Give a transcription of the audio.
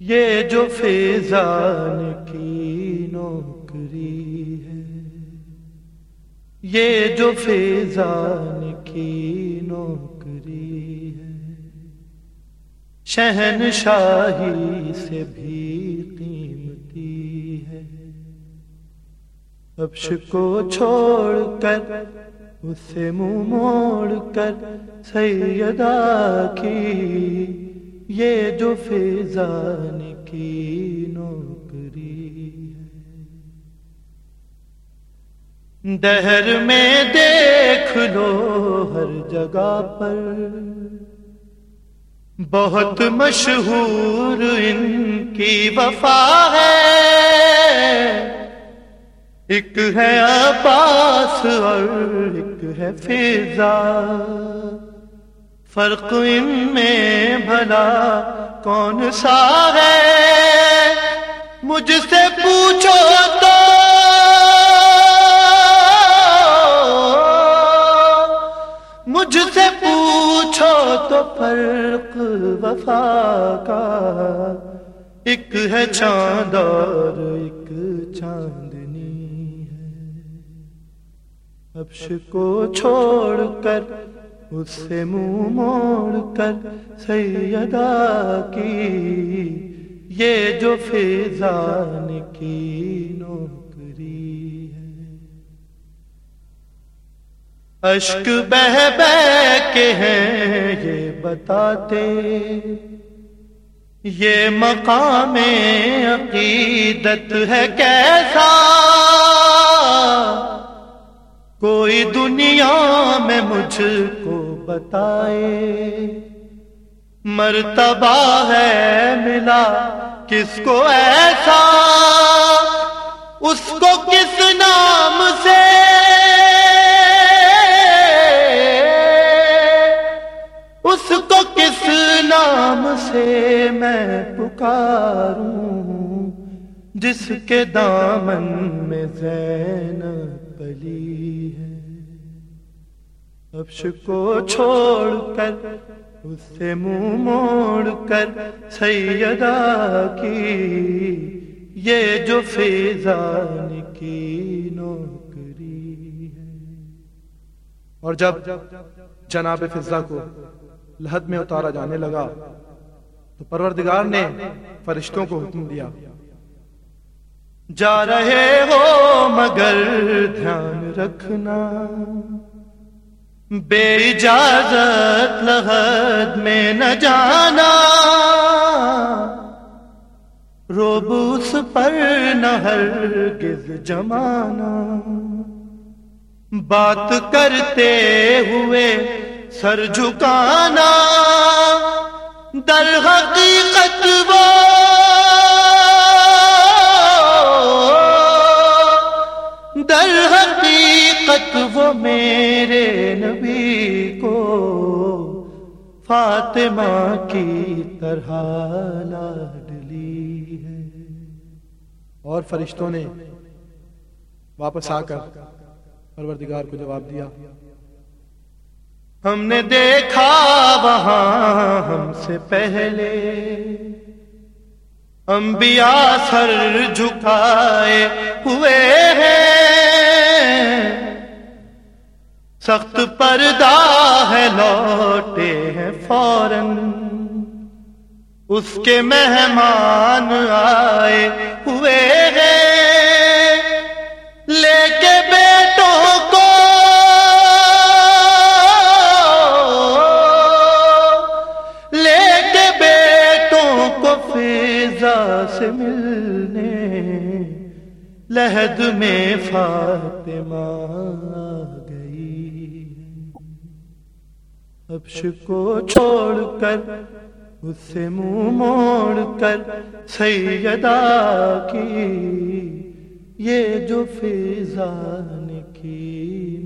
یہ جو فیضان کی نوکری ہے، یہ جو فیضان کی نوکری ہے۔ شہن شاہی سے بھی قیمتی ہے۔ ابش کو چھوڑ کر، اسے منہ موڑ کر، سیدہ کی یہ جو فیضان کی نوکری ہے۔ دہر میں دیکھ لو ہر جگہ پر۔ بہت مشہور ان کی وفا ہے۔ ایک ہے عباس اور ایک ہے فیضا فرق ان میں بھلا کون سا ہے؟ مجھ سے پوچھو تو مجھ سے پوچھو تو فرق وفا کا ایک ہے چاند اور ایک چاندنی ہے۔ ابش کو چھوڑ کر اس سے منہ موڑ کر سیدا کی۔ یہ جو فیضان کی نوکری ہے۔ اشک بہ بہ کے ہیں یہ بتاتے۔ یہ مقام عقیدت ہے کیسا کوئی دنیا میں مجھ کو بتائے۔ مرتبہ ہے ملا کس کو ایسا؟ اس کو کس نام سے؟ اس کو کس نام سے میں پکاروں؟ جس کے دامن میں زین پلی ہے۔ ابش کو چھوڑ کر، اس سے منہ موڑ کر سیدا کی، یہ جو فیضان کی نوکری ہے۔ اور جب جناب فضا کو لحد میں اتارا جانے لگا، تو پروردگار نے فرشتوں کو حکم دیا، جا رہے ہو مگر دھیان رکھنا۔ بے اجازت لحد میں نہ جانا۔ روبوس پر نہ ہرگز جمانا۔ بات کرتے ہوئے سر جھکانا۔ در حقیقت وہ میرے نبی کو فاطمہ کی طرح لاڈلی ہے۔ اور فرشتوں نے واپس آ کر پروردگار کو جواب دیا۔ ہم نے دیکھا وہاں ہم سے پہلے انبیاء سر جھکائے ہوئے سخت پردہ ہے لوٹے ہیں فوراً۔ اس کے مہمان آئے ہوئے ہیں۔ لے کے بیٹوں کو لے کے بیٹوں کو فیضا سے ملنے۔ لہد میں فاطمہ ابش کو چھوڑ کر اس سے منہ موڑ کر سیدا کی، یہ جو فیضان کی